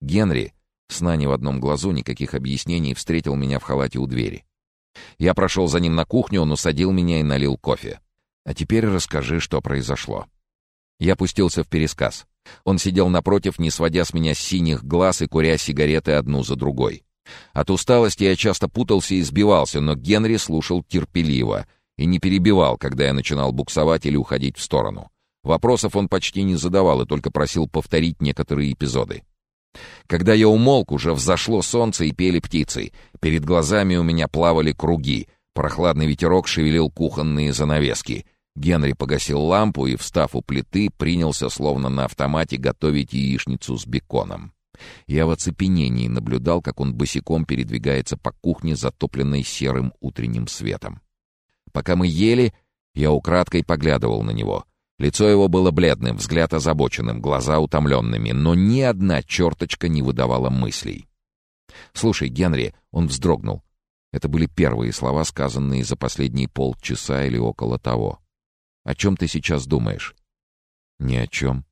Генри, сна не в одном глазу, никаких объяснений, встретил меня в халате у двери. Я прошел за ним на кухню, он усадил меня и налил кофе. А теперь расскажи, что произошло. Я пустился в пересказ. Он сидел напротив, не сводя с меня синих глаз и куря сигареты одну за другой. От усталости я часто путался и сбивался, но Генри слушал терпеливо и не перебивал, когда я начинал буксовать или уходить в сторону. Вопросов он почти не задавал и только просил повторить некоторые эпизоды. Когда я умолк, уже взошло солнце и пели птицы. Перед глазами у меня плавали круги. Прохладный ветерок шевелил кухонные занавески. Генри погасил лампу и, встав у плиты, принялся словно на автомате готовить яичницу с беконом. Я в оцепенении наблюдал, как он босиком передвигается по кухне, затопленной серым утренним светом. Пока мы ели, я украдкой поглядывал на него. Лицо его было бледным, взгляд озабоченным, глаза утомленными, но ни одна черточка не выдавала мыслей. «Слушай, Генри», — он вздрогнул. Это были первые слова, сказанные за последние полчаса или около того. «О чем ты сейчас думаешь?» «Ни о чем»,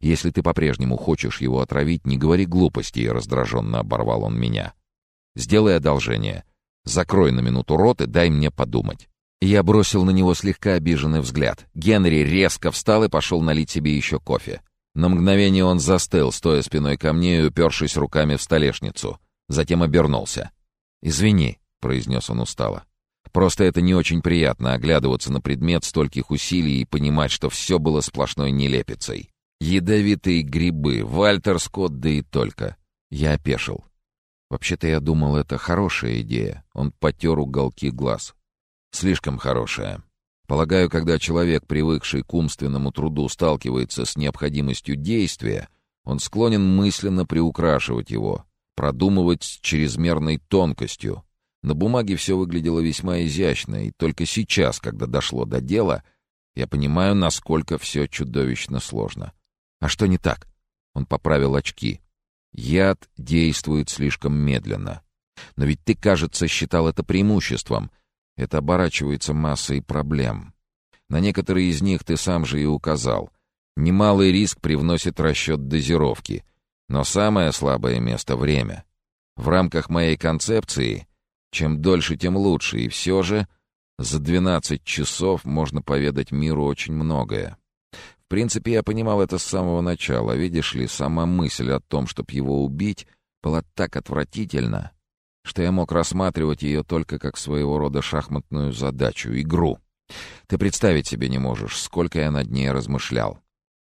если ты по-прежнему хочешь его отравить, не говори глупости, и раздраженно оборвал он меня. Сделай одолжение. Закрой на минуту рот и дай мне подумать. Я бросил на него слегка обиженный взгляд. Генри резко встал и пошел налить себе еще кофе. На мгновение он застыл, стоя спиной ко мне и упершись руками в столешницу. Затем обернулся. «Извини», — произнес он устало. «Просто это не очень приятно оглядываться на предмет стольких усилий и понимать, что все было сплошной нелепицей. Ядовитые грибы, Вальтер Скотт, да и только. Я опешил. Вообще-то я думал, это хорошая идея. Он потер уголки глаз. Слишком хорошая. Полагаю, когда человек, привыкший к умственному труду, сталкивается с необходимостью действия, он склонен мысленно приукрашивать его, продумывать с чрезмерной тонкостью. На бумаге все выглядело весьма изящно, и только сейчас, когда дошло до дела, я понимаю, насколько все чудовищно сложно. А что не так? Он поправил очки. Яд действует слишком медленно. Но ведь ты, кажется, считал это преимуществом. Это оборачивается массой проблем. На некоторые из них ты сам же и указал. Немалый риск привносит расчет дозировки. Но самое слабое место — время. В рамках моей концепции чем дольше, тем лучше, и все же за 12 часов можно поведать миру очень многое. В принципе, я понимал это с самого начала. Видишь ли, сама мысль о том, чтобы его убить, была так отвратительна, что я мог рассматривать ее только как своего рода шахматную задачу, игру. Ты представить себе не можешь, сколько я над ней размышлял.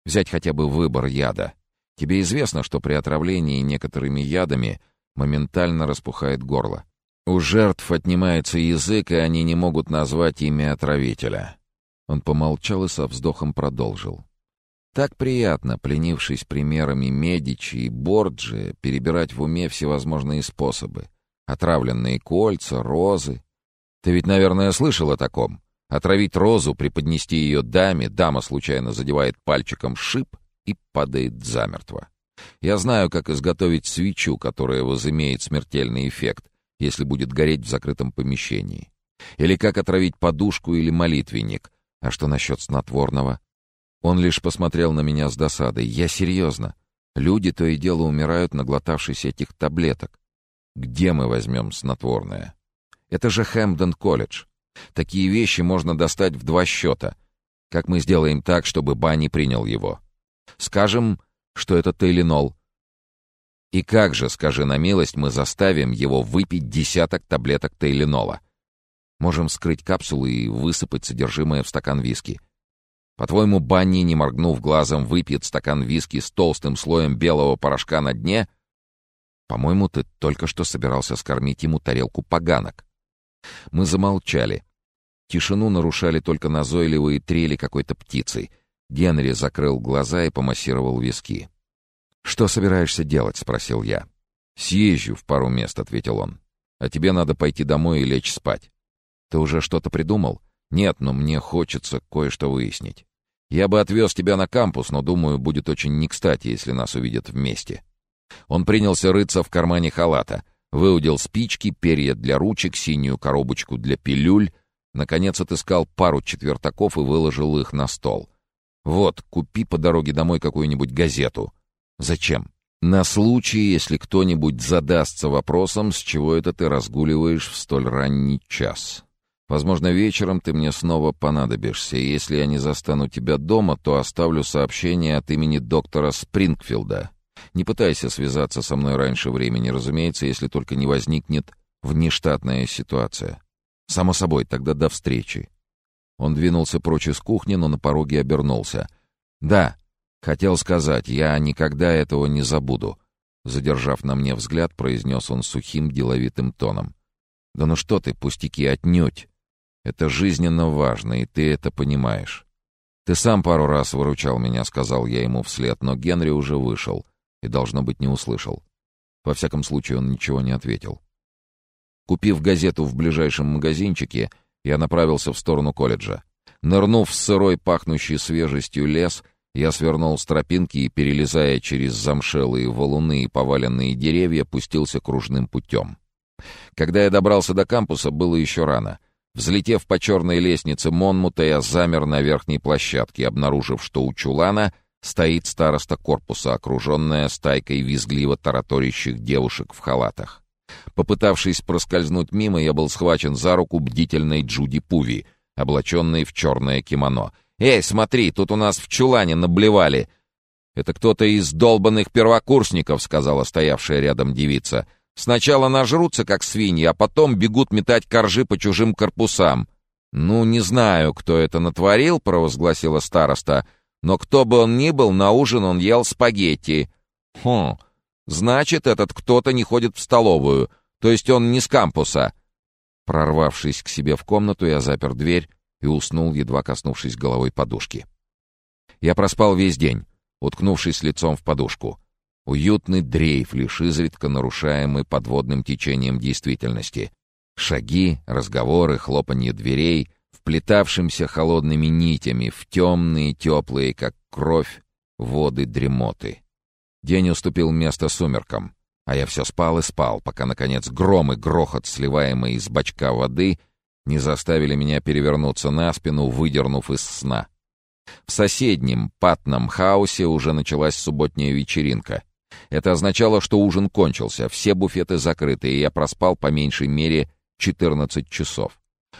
Взять хотя бы выбор яда. Тебе известно, что при отравлении некоторыми ядами моментально распухает горло. У жертв отнимается язык, и они не могут назвать имя отравителя. Он помолчал и со вздохом продолжил. Так приятно, пленившись примерами Медичи и Борджи, перебирать в уме всевозможные способы. Отравленные кольца, розы. Ты ведь, наверное, слышал о таком. Отравить розу, преподнести ее даме, дама случайно задевает пальчиком шип и падает замертво. Я знаю, как изготовить свечу, которая возымеет смертельный эффект, если будет гореть в закрытом помещении. Или как отравить подушку или молитвенник — а что насчет снотворного? Он лишь посмотрел на меня с досадой. Я серьезно. Люди то и дело умирают, наглотавшись этих таблеток. Где мы возьмем снотворное? Это же Хэмпден колледж. Такие вещи можно достать в два счета. Как мы сделаем так, чтобы Банни принял его? Скажем, что это Тейлинол. И как же, скажи на милость, мы заставим его выпить десяток таблеток Тейлинола? Можем вскрыть капсулы и высыпать содержимое в стакан виски. По-твоему, Банни, не моргнув глазом, выпьет стакан виски с толстым слоем белого порошка на дне? По-моему, ты только что собирался скормить ему тарелку поганок. Мы замолчали. Тишину нарушали только назойливые трели какой-то птицы. Генри закрыл глаза и помассировал виски. «Что собираешься делать?» — спросил я. «Съезжу в пару мест», — ответил он. «А тебе надо пойти домой и лечь спать. Ты уже что-то придумал? Нет, но мне хочется кое-что выяснить. Я бы отвез тебя на кампус, но, думаю, будет очень не кстати, если нас увидят вместе». Он принялся рыться в кармане халата, выудил спички, перья для ручек, синюю коробочку для пилюль, наконец отыскал пару четвертаков и выложил их на стол. «Вот, купи по дороге домой какую-нибудь газету». «Зачем?» На случай, если кто-нибудь задастся вопросом, с чего это ты разгуливаешь в столь ранний час. Возможно, вечером ты мне снова понадобишься, если я не застану тебя дома, то оставлю сообщение от имени доктора Спрингфилда. Не пытайся связаться со мной раньше времени, разумеется, если только не возникнет внештатная ситуация. Само собой, тогда до встречи. Он двинулся прочь из кухни, но на пороге обернулся. «Да, хотел сказать, я никогда этого не забуду», — задержав на мне взгляд, произнес он сухим, деловитым тоном. «Да ну что ты, пустяки, отнюдь! Это жизненно важно, и ты это понимаешь. Ты сам пару раз выручал меня», — сказал я ему вслед, но Генри уже вышел и, должно быть, не услышал. Во всяком случае, он ничего не ответил. Купив газету в ближайшем магазинчике, я направился в сторону колледжа. Нырнув в сырой, пахнущий свежестью лес, я свернул с тропинки и, перелезая через замшелые валуны и поваленные деревья, пустился кружным путем. Когда я добрался до кампуса, было еще рано. Взлетев по черной лестнице Монмута, я замер на верхней площадке, обнаружив, что у чулана стоит староста корпуса, окруженная стайкой визгливо тараторящих девушек в халатах. Попытавшись проскользнуть мимо, я был схвачен за руку бдительной Джуди Пуви, облаченной в черное кимоно. «Эй, смотри, тут у нас в чулане наблевали!» «Это кто-то из долбанных первокурсников», — сказала стоявшая рядом девица. «Сначала нажрутся, как свиньи, а потом бегут метать коржи по чужим корпусам». «Ну, не знаю, кто это натворил», — провозгласила староста, «но кто бы он ни был, на ужин он ел спагетти». «Хм, Значит, этот кто-то не ходит в столовую, то есть он не с кампуса. Прорвавшись к себе в комнату, я запер дверь и уснул, едва коснувшись головой подушки. Я проспал весь день, уткнувшись лицом в подушку. Уютный дрейф, лишь изредка нарушаемый подводным течением действительности. Шаги, разговоры, хлопанье дверей, вплетавшимся холодными нитями в темные, теплые, как кровь, воды дремоты. День уступил место сумеркам, а я все спал и спал, пока, наконец, гром и грохот, сливаемый из бачка воды, не заставили меня перевернуться на спину, выдернув из сна. В соседнем патном хаосе уже началась субботняя вечеринка. Это означало, что ужин кончился, все буфеты закрыты, и я проспал по меньшей мере 14 часов.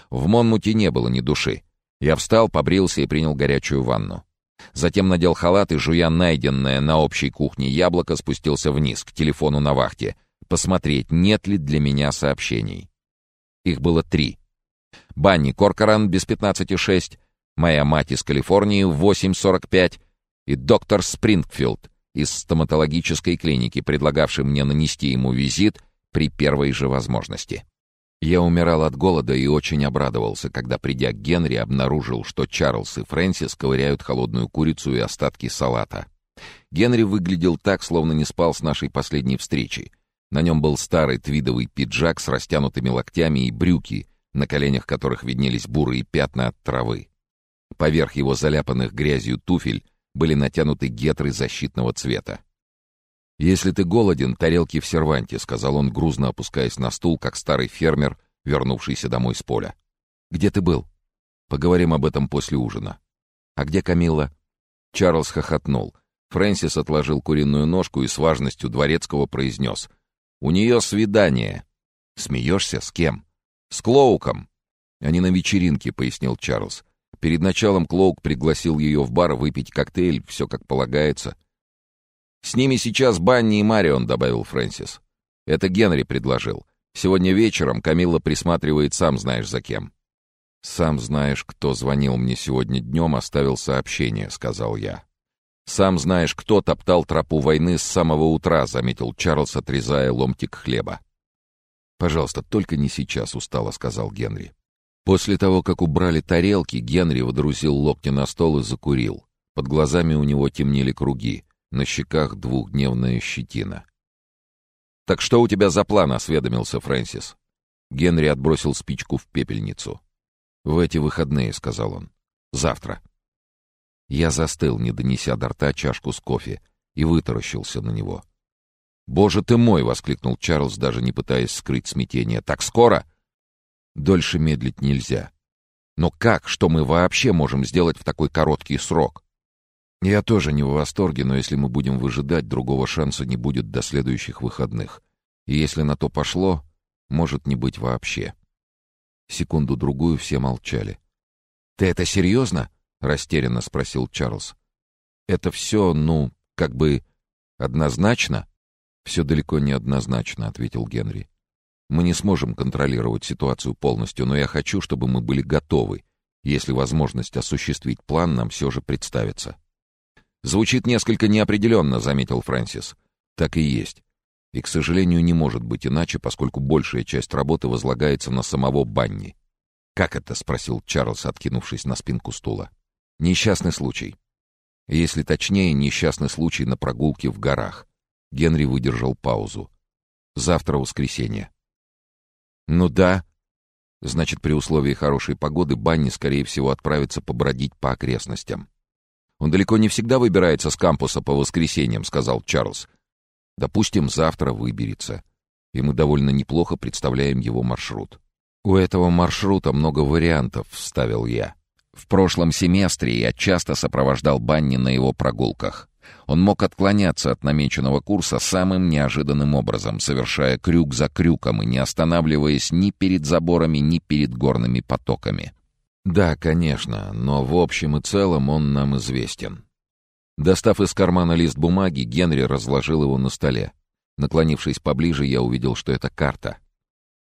В Монмуте не было ни души. Я встал, побрился и принял горячую ванну. Затем надел халат и, жуя найденное на общей кухне яблоко, спустился вниз, к телефону на вахте, посмотреть, нет ли для меня сообщений. Их было три. Банни Коркоран без 15,6, моя мать из Калифорнии в 8,45 и доктор Спрингфилд из стоматологической клиники, предлагавший мне нанести ему визит при первой же возможности. Я умирал от голода и очень обрадовался, когда, придя к Генри, обнаружил, что Чарльз и Фрэнсис ковыряют холодную курицу и остатки салата. Генри выглядел так, словно не спал с нашей последней встречи. На нем был старый твидовый пиджак с растянутыми локтями и брюки, на коленях которых виднелись бурые пятна от травы. Поверх его заляпанных грязью туфель были натянуты гетры защитного цвета. «Если ты голоден, тарелки в серванте», — сказал он, грузно опускаясь на стул, как старый фермер, вернувшийся домой с поля. «Где ты был? Поговорим об этом после ужина». «А где Камилла?» Чарльз хохотнул. Фрэнсис отложил куриную ножку и с важностью дворецкого произнес. «У нее свидание». «Смеешься? С кем?» «С Клоуком». «Они на вечеринке», — пояснил Чарльз. Перед началом Клоук пригласил ее в бар выпить коктейль, все как полагается. «С ними сейчас Банни и Марион», — добавил Фрэнсис. «Это Генри предложил. Сегодня вечером Камилла присматривает сам знаешь за кем». «Сам знаешь, кто звонил мне сегодня днем, оставил сообщение», — сказал я. «Сам знаешь, кто топтал тропу войны с самого утра», — заметил Чарльз, отрезая ломтик хлеба. «Пожалуйста, только не сейчас», — устало сказал Генри. После того, как убрали тарелки, Генри водрузил локти на стол и закурил. Под глазами у него темнели круги на щеках двухдневная щетина. «Так что у тебя за план?» — осведомился Фрэнсис. Генри отбросил спичку в пепельницу. «В эти выходные», — сказал он. «Завтра». Я застыл, не донеся до рта чашку с кофе, и вытаращился на него. «Боже ты мой!» — воскликнул Чарльз, даже не пытаясь скрыть смятение. «Так скоро?» «Дольше медлить нельзя». «Но как? Что мы вообще можем сделать в такой короткий срок?» Я тоже не в восторге, но если мы будем выжидать, другого шанса не будет до следующих выходных. И если на то пошло, может не быть вообще. Секунду-другую все молчали. «Ты это серьезно?» — растерянно спросил Чарльз. «Это все, ну, как бы однозначно?» «Все далеко не однозначно», — ответил Генри. «Мы не сможем контролировать ситуацию полностью, но я хочу, чтобы мы были готовы, если возможность осуществить план нам все же представится». «Звучит несколько неопределенно», — заметил Фрэнсис. «Так и есть. И, к сожалению, не может быть иначе, поскольку большая часть работы возлагается на самого Банни». «Как это?» — спросил Чарльз, откинувшись на спинку стула. «Несчастный случай. Если точнее, несчастный случай на прогулке в горах». Генри выдержал паузу. «Завтра воскресенье». «Ну да», Значит, при условии хорошей погоды Банни, скорее всего, отправится побродить по окрестностям. Он далеко не всегда выбирается с кампуса по воскресеньям», — сказал Чарльз. «Допустим, завтра выберется. И мы довольно неплохо представляем его маршрут». «У этого маршрута много вариантов», — вставил я. В прошлом семестре я часто сопровождал Банни на его прогулках. Он мог отклоняться от намеченного курса самым неожиданным образом, совершая крюк за крюком и не останавливаясь ни перед заборами, ни перед горными потоками. «Да, конечно, но в общем и целом он нам известен». Достав из кармана лист бумаги, Генри разложил его на столе. Наклонившись поближе, я увидел, что это карта.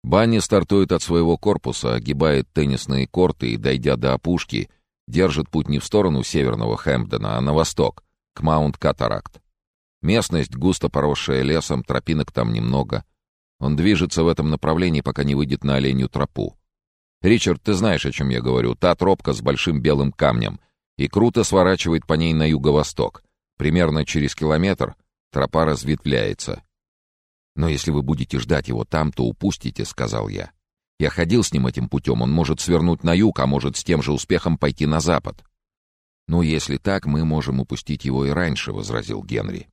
Банни стартует от своего корпуса, огибает теннисные корты и, дойдя до опушки, держит путь не в сторону северного Хэмпдена, а на восток, к Маунт-Катаракт. Местность, густо поросшая лесом, тропинок там немного. Он движется в этом направлении, пока не выйдет на оленью тропу. Ричард, ты знаешь, о чем я говорю. Та тропка с большим белым камнем. И круто сворачивает по ней на юго-восток. Примерно через километр тропа разветвляется. «Но если вы будете ждать его там, то упустите», — сказал я. «Я ходил с ним этим путем, он может свернуть на юг, а может с тем же успехом пойти на запад». «Ну, если так, мы можем упустить его и раньше», — возразил Генри.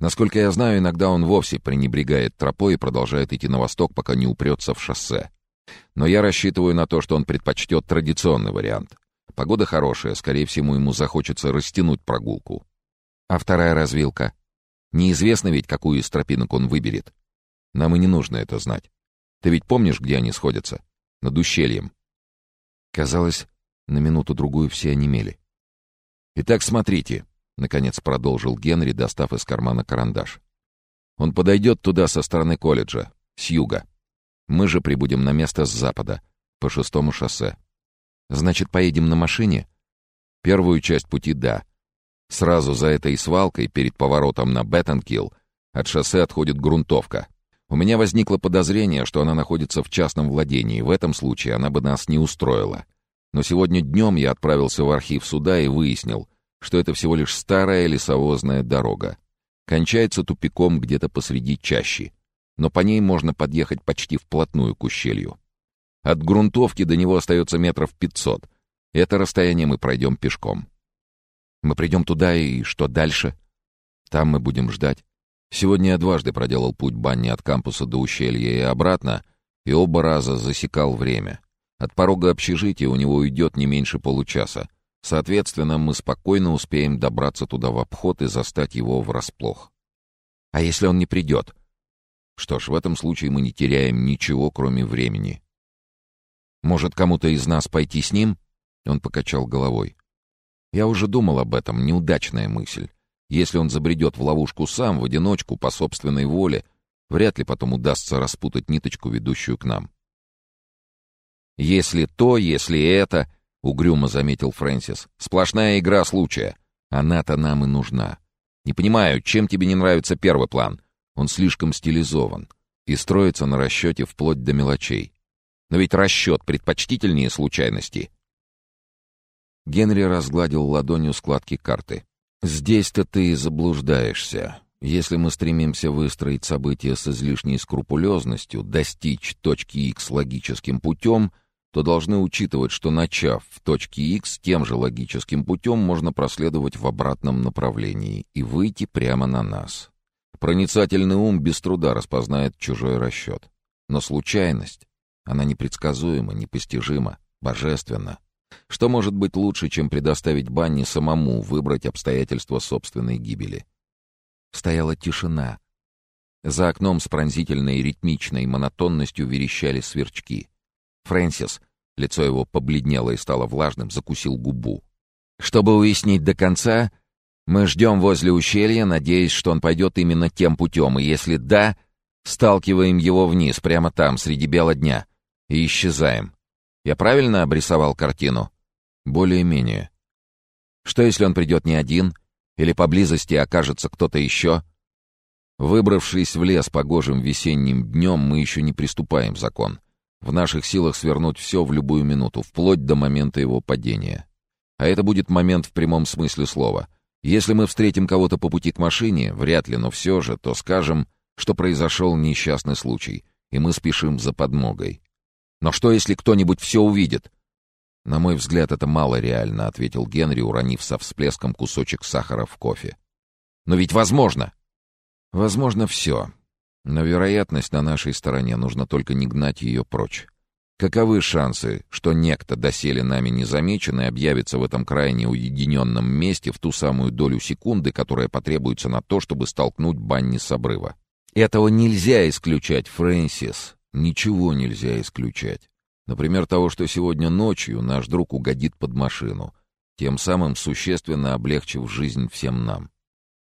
«Насколько я знаю, иногда он вовсе пренебрегает тропой и продолжает идти на восток, пока не упрется в шоссе. Но я рассчитываю на то, что он предпочтет традиционный вариант. Погода хорошая, скорее всего, ему захочется растянуть прогулку. А вторая развилка? Неизвестно ведь, какую из тропинок он выберет. Нам и не нужно это знать. Ты ведь помнишь, где они сходятся? Над ущельем. Казалось, на минуту-другую все онемели. «Итак, смотрите», — наконец продолжил Генри, достав из кармана карандаш. «Он подойдет туда со стороны колледжа, с юга. Мы же прибудем на место с запада, по шестому шоссе. Значит, поедем на машине? Первую часть пути — да. Сразу за этой свалкой, перед поворотом на Беттенкилл, от шоссе отходит грунтовка. У меня возникло подозрение, что она находится в частном владении. В этом случае она бы нас не устроила. Но сегодня днем я отправился в архив суда и выяснил, что это всего лишь старая лесовозная дорога. Кончается тупиком где-то посреди чащи но по ней можно подъехать почти вплотную к ущелью. От грунтовки до него остается метров пятьсот. Это расстояние мы пройдем пешком. Мы придем туда, и что дальше? Там мы будем ждать. Сегодня я дважды проделал путь Банни от кампуса до ущелья и обратно, и оба раза засекал время. От порога общежития у него уйдет не меньше получаса. Соответственно, мы спокойно успеем добраться туда в обход и застать его врасплох. А если он не придет? Что ж, в этом случае мы не теряем ничего, кроме времени. Может, кому-то из нас пойти с ним? Он покачал головой. Я уже думал об этом, неудачная мысль. Если он забредет в ловушку сам, в одиночку, по собственной воле, вряд ли потом удастся распутать ниточку, ведущую к нам. «Если то, если это», — угрюмо заметил Фрэнсис, — «сплошная игра случая. Она-то нам и нужна. Не понимаю, чем тебе не нравится первый план? Он слишком стилизован и строится на расчете вплоть до мелочей. Но ведь расчет предпочтительнее случайности. Генри разгладил ладонью складки карты. «Здесь-то ты и заблуждаешься. Если мы стремимся выстроить события с излишней скрупулезностью, достичь точки X логическим путем, то должны учитывать, что начав в точке X тем же логическим путем можно проследовать в обратном направлении и выйти прямо на нас. Проницательный ум без труда распознает чужой расчет. Но случайность, она непредсказуема, непостижима, божественна. Что может быть лучше, чем предоставить Банни самому выбрать обстоятельства собственной гибели? Стояла тишина. За окном с пронзительной ритмичной монотонностью верещали сверчки. Фрэнсис, лицо его побледнело и стало влажным, закусил губу. «Чтобы уяснить до конца, мы ждем возле ущелья, надеясь, что он пойдет именно тем путем, и если да, сталкиваем его вниз, прямо там, среди бела дня, и исчезаем. Я правильно обрисовал картину?» «Более-менее. Что, если он придет не один, или поблизости окажется кто-то еще?» Выбравшись в лес погожим весенним днем, мы еще не приступаем закон. В наших силах свернуть все в любую минуту, вплоть до момента его падения. А это будет момент в прямом смысле слова. Если мы встретим кого-то по пути к машине, вряд ли, но все же, то скажем, что произошел несчастный случай, и мы спешим за подмогой. Но что, если кто-нибудь все увидит? На мой взгляд, это мало реально, ответил Генри, уронив со всплеском кусочек сахара в кофе. Но ведь возможно! Возможно все. Но вероятность на нашей стороне, нужно только не гнать ее прочь. Каковы шансы, что некто, доселе нами незамеченный, объявится в этом крайне уединенном месте в ту самую долю секунды, которая потребуется на то, чтобы столкнуть Банни с обрыва? Этого нельзя исключать, Фрэнсис. Ничего нельзя исключать. Например, того, что сегодня ночью наш друг угодит под машину, тем самым существенно облегчив жизнь всем нам.